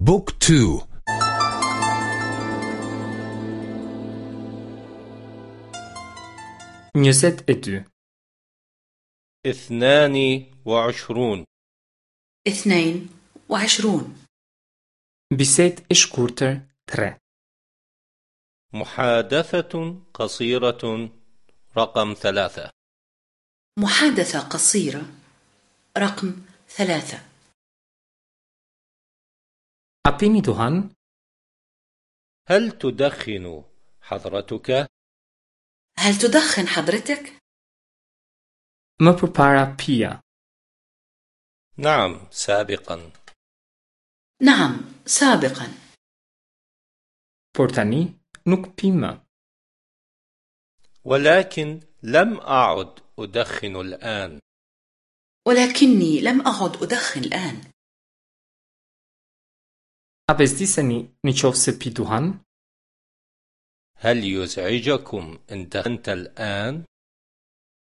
Book two. Njëzet e dy اثنان وعشرون. اثنين وعشرون. Bisedë e shkurtër tre محادثة قصيرة رقم ثلاثة. محادثة قصيرة رقم ثلاثة. أبيني دوهان هل تدخن حضرتك؟ هل تدخن حضرتك؟ ما بربارا بيا نعم سابقا. نعم سابقا. بورتاني نوك بيما ولكن لم أعد أدخن الآن. ولكني لم أعد أدخن الآن. A ju bezdis nëse pi duhan هل يزعجكم إن دخنت الآن؟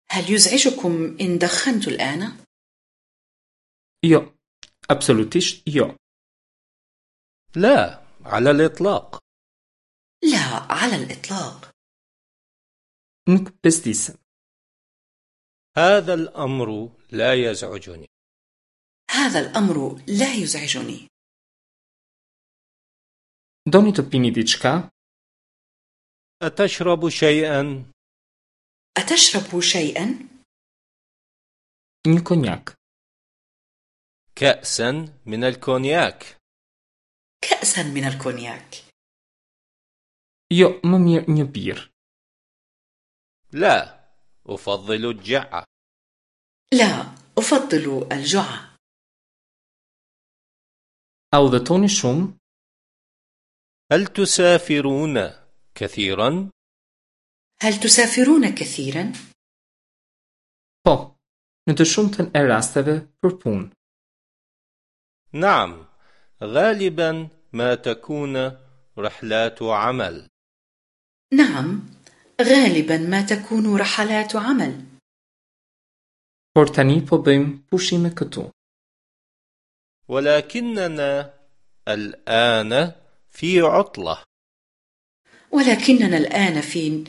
هل يزعجكم إن دخنت الآن؟ Jo absolutisht jo لا على الإطلاق. لا على الإطلاق. Nuk më bezdis هذا الأمر لا يزعجني. هذا الأمر لا يزعجني. Doni të pini diçka أتشرب شيئا؟ أتشرب شيئا؟ Një konjak كأسا من الكونياك. كأسا من الكونياك. Jo më mirë një birrë لا أفضل الجعة لا أفضل الجعة Udhëtoni shumë. هل تسافرون كثيرا؟ هل تسافرون كثيرا؟ Po, në të shumtën e rasteve për punë. نعم غالبا ما تكون رحلات عمل نعم غالبا ما تكون رحلات عمل Por tani po bëjmë pushime këtu. ولكننا الآن في عطلة. ولكننا الآن في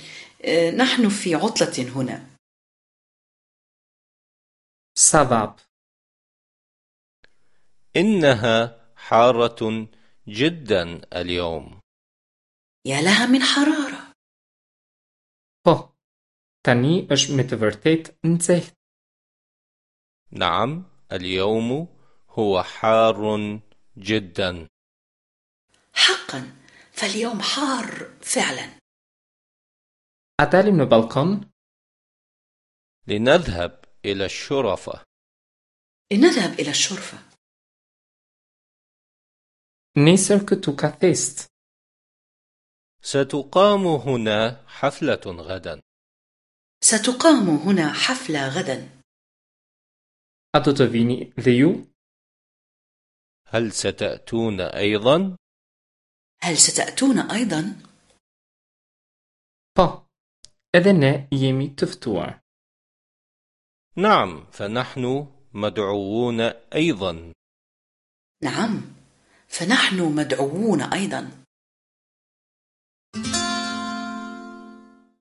نحن في عطلة هنا. Savab. إنها حارة جدا اليوم. يا لها من حرارة. është me të vërtet nxehtë. نعم اليوم هو حار جدا. حقا فاليوم حار فعلا dalim në balkon? لنذهب إلى الشرفة لنذهب إلى الشرفة këtu ka fest. ستقام هنا حفلة غدا ستقام هنا حفلة غدا dhe ju? هل ستأتون أيضا؟ هل ستأتون أيضا؟ Ne jemi të ftuar. نعم فنحن مدعوون أيضا نعم فنحن مدعوون أيضا